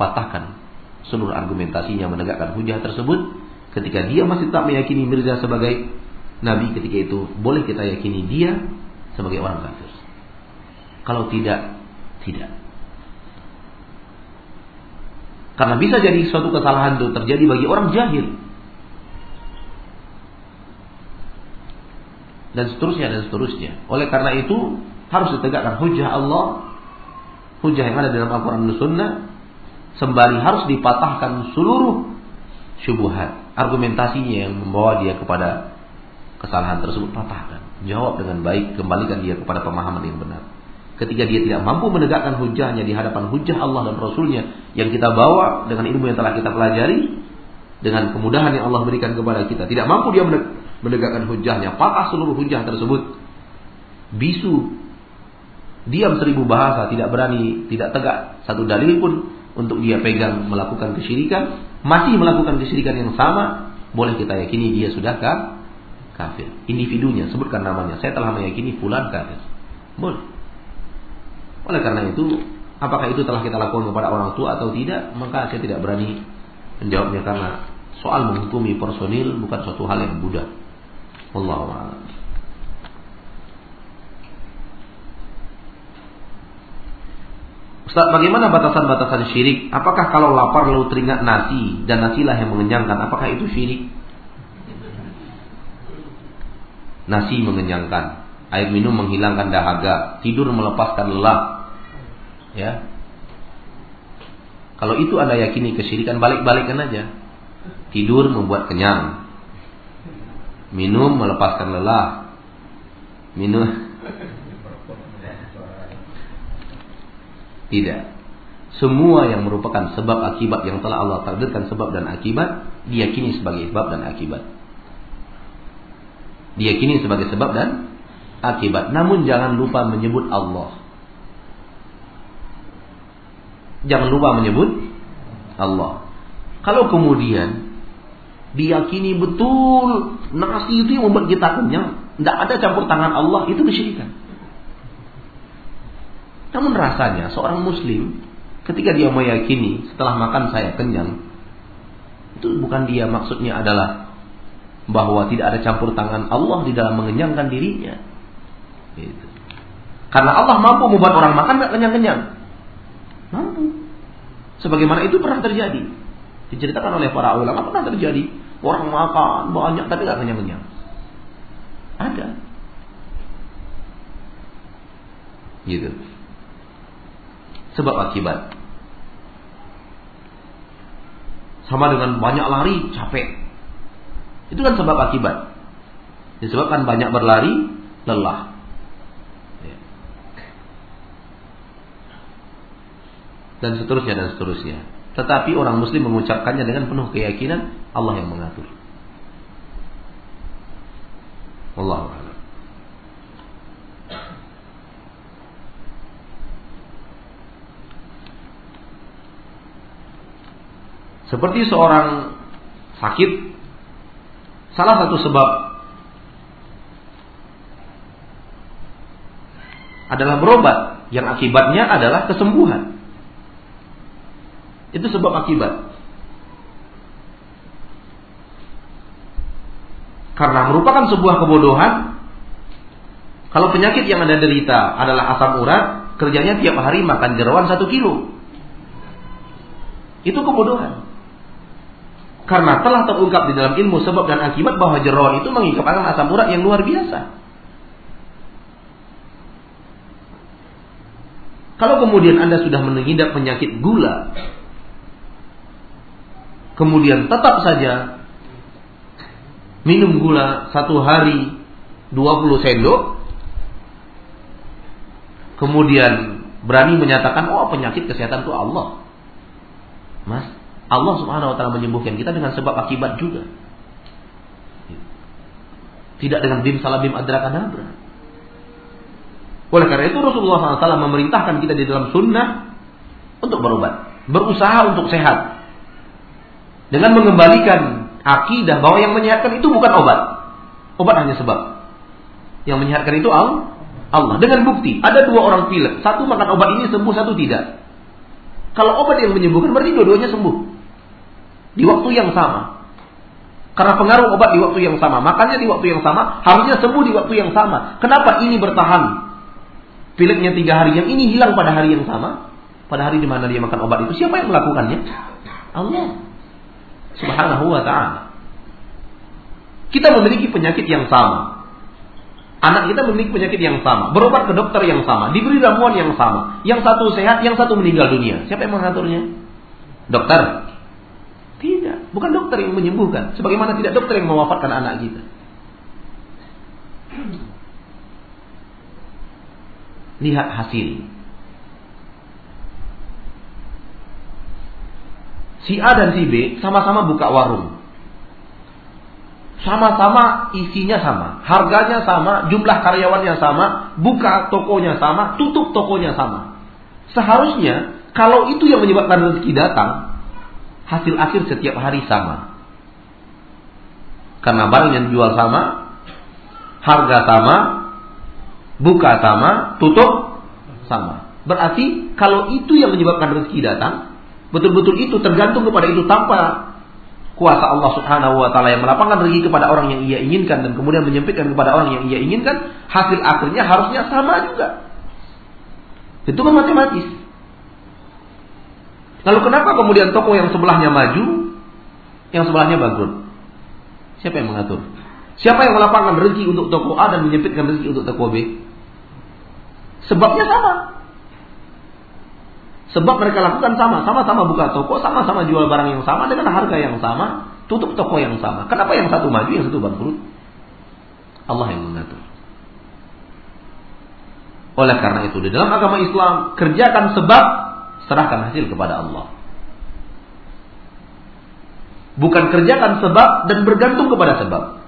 patahkan seluruh argumentasinya menegakkan hujah tersebut. Ketika dia masih tak meyakini Mirza sebagai Nabi ketika itu, boleh kita yakini dia sebagai orang kafir. Kalau tidak, tidak. Karena bisa jadi suatu kesalahan itu terjadi bagi orang jahil. Dan seterusnya dan seterusnya. Oleh karena itu harus ditegakkan hujah Allah, hujah yang ada dalam Al-Quran dan Sunnah, sembari harus dipatahkan seluruh syubhat, argumentasinya yang membawa dia kepada kesalahan tersebut patahkan. Jawab dengan baik, kembalikan dia kepada pemahaman yang benar. Ketika dia tidak mampu menegakkan hujahnya di hadapan hujah Allah dan Rasulnya yang kita bawa dengan ilmu yang telah kita pelajari, dengan kemudahan yang Allah berikan kepada kita, tidak mampu dia menegakkan hujahnya, patah seluruh hujah tersebut. Bisu, diam seribu bahasa, tidak berani, tidak tegak satu dalil pun untuk dia pegang melakukan kesyirikan, masih melakukan kesyirikan yang sama, boleh kita yakini dia sudah kan kafir. Individunya, sebutkan namanya. Saya telah meyakini fulan kafir. Boleh. Oleh karena itu, apakah itu telah kita lakukan kepada orang tua atau tidak, maka saya tidak berani menjawabnya karena soal menghukumi personil bukan suatu hal yang mudah. Wallahu a'lam. Ustaz, bagaimana batasan-batasan syirik? Apakah kalau lapar lalu teringat nasi dan nasilah yang mengenyangkan, apakah itu syirik? Nasi mengenyangkan, air minum menghilangkan dahaga, tidur melepaskan lelah. Ya. Kalau itu Anda yakini kesyirikan, balik-balikan aja. Tidur membuat kenyang, Minum melepaskan lelah. Minum Tidak. Semua yang merupakan sebab akibat yang telah Allah takdirkan sebab dan akibat diyakini sebagai sebab dan akibat. Diyakini sebagai sebab dan akibat. Namun jangan lupa menyebut Allah. Jangan lupa menyebut Allah. Kalau kemudian diyakini betul nasi itu yang membuat kita kenyang, tidak ada campur tangan Allah, itu kesyirikan. Namun rasanya seorang muslim ketika dia meyakini setelah makan saya kenyang, itu bukan dia maksudnya adalah bahwa tidak ada campur tangan Allah di dalam mengenyangkan dirinya. Gitu. Karena Allah mampu membuat orang makan tidak kenyang-kenyang. Mampu. Sebagaimana itu pernah terjadi. Diceritakan oleh para ulama pernah terjadi Orang makan banyak tapi gak kenyang-kenyang. Ada. Gitu. Sebab akibat. Sama dengan banyak lari, capek. Itu kan sebab akibat. Disebabkan banyak berlari, lelah. Ya. Dan seterusnya dan seterusnya. Tetapi orang muslim mengucapkannya dengan penuh keyakinan Allah yang mengatur. Allah Seperti seorang sakit, salah satu sebab adalah berobat yang akibatnya adalah kesembuhan. Itu sebab akibat. Karena merupakan sebuah kebodohan kalau penyakit yang Anda derita adalah asam urat, kerjanya tiap hari makan jerawan satu kilo. Itu kebodohan. Karena telah terungkap di dalam ilmu sebab dan akibat bahwa jerawan itu mengikapkan asam urat yang luar biasa. Kalau kemudian Anda sudah mengidap penyakit gula, kemudian tetap saja minum gula satu hari 20 sendok, kemudian berani menyatakan oh penyakit kesehatan itu Allah. Mas, Allah Subhanahu wa taala menyembuhkan kita dengan sebab akibat juga. Tidak dengan bim salabim adrakanabra. Oleh karena itu Rasulullah SAW memerintahkan kita di dalam sunnah untuk berobat, berusaha untuk sehat, dengan mengembalikan akidah bahwa yang menyehatkan itu bukan obat, obat hanya sebab. Yang menyehatkan itu Allah. Dengan bukti, ada dua orang pilek. Satu makan obat ini sembuh, satu tidak. Kalau obat yang menyembuhkan berarti dua-duanya sembuh. Di waktu yang sama. Karena pengaruh obat di waktu yang sama. Makannya di waktu yang sama, harusnya sembuh di waktu yang sama. Kenapa ini bertahan? Pileknya tiga hari, yang ini hilang pada hari yang sama. Pada hari di mana dia makan obat itu, siapa yang melakukannya? Allah. Subhanahu wa ta'ala. Kita memiliki penyakit yang sama. Anak kita memiliki penyakit yang sama, berobat ke dokter yang sama, diberi ramuan yang sama. Yang satu sehat, yang satu meninggal dunia. Siapa yang mengaturnya? Dokter? Tidak, bukan dokter yang menyembuhkan. Sebagaimana tidak dokter yang mewafatkan anak kita. Lihat hasil. Si A dan si B sama-sama buka warung sama-sama isinya sama, harganya sama, jumlah karyawannya sama, buka tokonya sama, tutup tokonya sama. Seharusnya kalau itu yang menyebabkan rezeki datang, hasil akhir setiap hari sama. Karena barang yang dijual sama, harga sama, buka sama, tutup sama. Berarti kalau itu yang menyebabkan rezeki datang, betul-betul itu tergantung kepada itu tanpa kuasa Allah Subhanahu wa taala yang melapangkan rezeki kepada orang yang ia inginkan dan kemudian menyempitkan kepada orang yang ia inginkan, hasil akhirnya harusnya sama juga. Itu kan matematis. Lalu kenapa kemudian toko yang sebelahnya maju, yang sebelahnya bangkrut? Siapa yang mengatur? Siapa yang melapangkan rezeki untuk toko A dan menyempitkan rezeki untuk toko B? Sebabnya sama. Sebab mereka lakukan sama, sama-sama buka toko, sama-sama jual barang yang sama dengan harga yang sama, tutup toko yang sama. Kenapa yang satu maju, yang satu bangkrut? Allah yang mengatur. Oleh karena itu, di dalam agama Islam, kerjakan sebab, serahkan hasil kepada Allah. Bukan kerjakan sebab dan bergantung kepada sebab.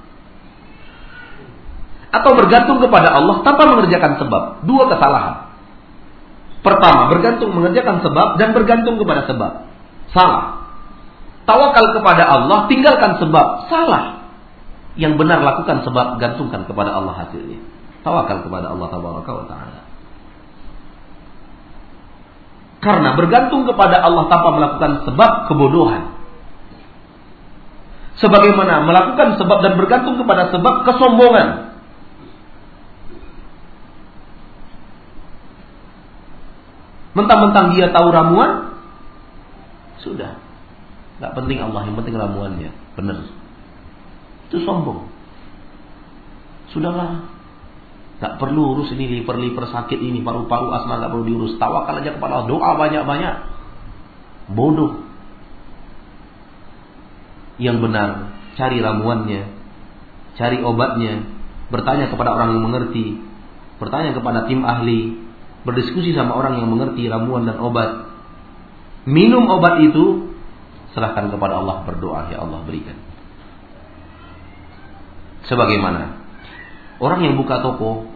Atau bergantung kepada Allah tanpa mengerjakan sebab. Dua kesalahan. Pertama, bergantung mengerjakan sebab dan bergantung kepada sebab. Salah. Tawakal kepada Allah, tinggalkan sebab. Salah. Yang benar lakukan sebab, gantungkan kepada Allah hasilnya. Tawakal kepada Allah Taala. Karena bergantung kepada Allah tanpa melakukan sebab kebodohan. Sebagaimana melakukan sebab dan bergantung kepada sebab kesombongan. Mentang-mentang dia tahu ramuan, sudah. Gak penting Allah, yang penting ramuannya. Benar. Itu sombong. Sudahlah. Gak perlu urus ini liver-liver sakit ini, paru-paru asma gak perlu diurus. Tawakal aja kepada Allah, doa banyak-banyak. Bodoh. Yang benar, cari ramuannya, cari obatnya, bertanya kepada orang yang mengerti, bertanya kepada tim ahli, berdiskusi sama orang yang mengerti ramuan dan obat. Minum obat itu serahkan kepada Allah berdoa ya Allah berikan. Sebagaimana orang yang buka toko,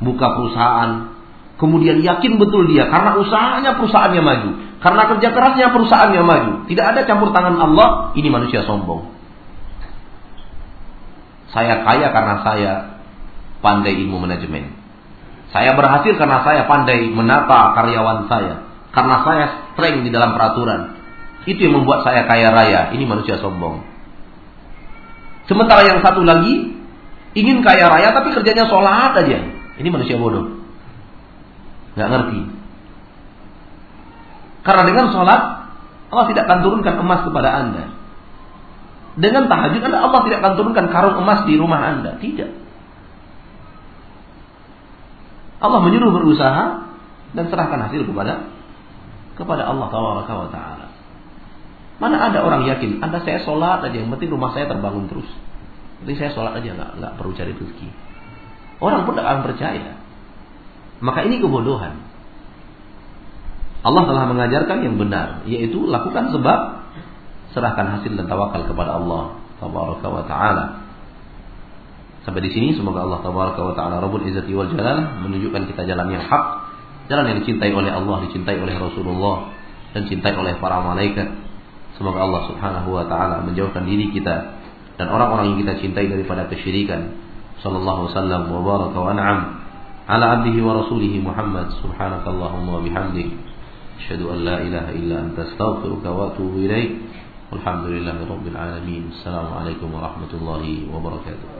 buka perusahaan, kemudian yakin betul dia karena usahanya perusahaannya maju, karena kerja kerasnya perusahaannya maju, tidak ada campur tangan Allah, ini manusia sombong. Saya kaya karena saya pandai ilmu manajemen. Saya berhasil karena saya pandai menata karyawan saya. Karena saya strength di dalam peraturan. Itu yang membuat saya kaya raya. Ini manusia sombong. Sementara yang satu lagi ingin kaya raya tapi kerjanya sholat aja. Ini manusia bodoh. Gak ngerti. Karena dengan sholat Allah tidak akan turunkan emas kepada anda. Dengan tahajud anda Allah tidak akan turunkan karung emas di rumah anda. Tidak. Allah menyuruh berusaha dan serahkan hasil kepada kepada Allah Taala. Mana ada orang yakin, anda saya sholat aja, yang penting rumah saya terbangun terus. Jadi saya sholat aja, nggak nggak perlu cari rezeki. Orang pun tidak akan percaya. Maka ini kebodohan. Allah telah mengajarkan yang benar, yaitu lakukan sebab, serahkan hasil dan tawakal kepada Allah Tabaraka wa Taala. Sampai di sini semoga Allah Tabaraka wa Taala Rabbul Izzati wal Jalal menunjukkan kita jalan yang hak, jalan yang dicintai oleh Allah, dicintai oleh Rasulullah dan dicintai oleh para malaikat. Semoga Allah Subhanahu wa taala menjauhkan diri kita dan orang-orang yang kita cintai daripada kesyirikan. Sallallahu wasallam wa baraka wa an'am ala abdihi wa rasulih Muhammad subhanakallahumma wa bihamdik asyhadu an la ilaha illa anta astaghfiruka wa atubu ilaik. Walhamdulillahi rabbil alamin. Assalamualaikum warahmatullahi wabarakatuh.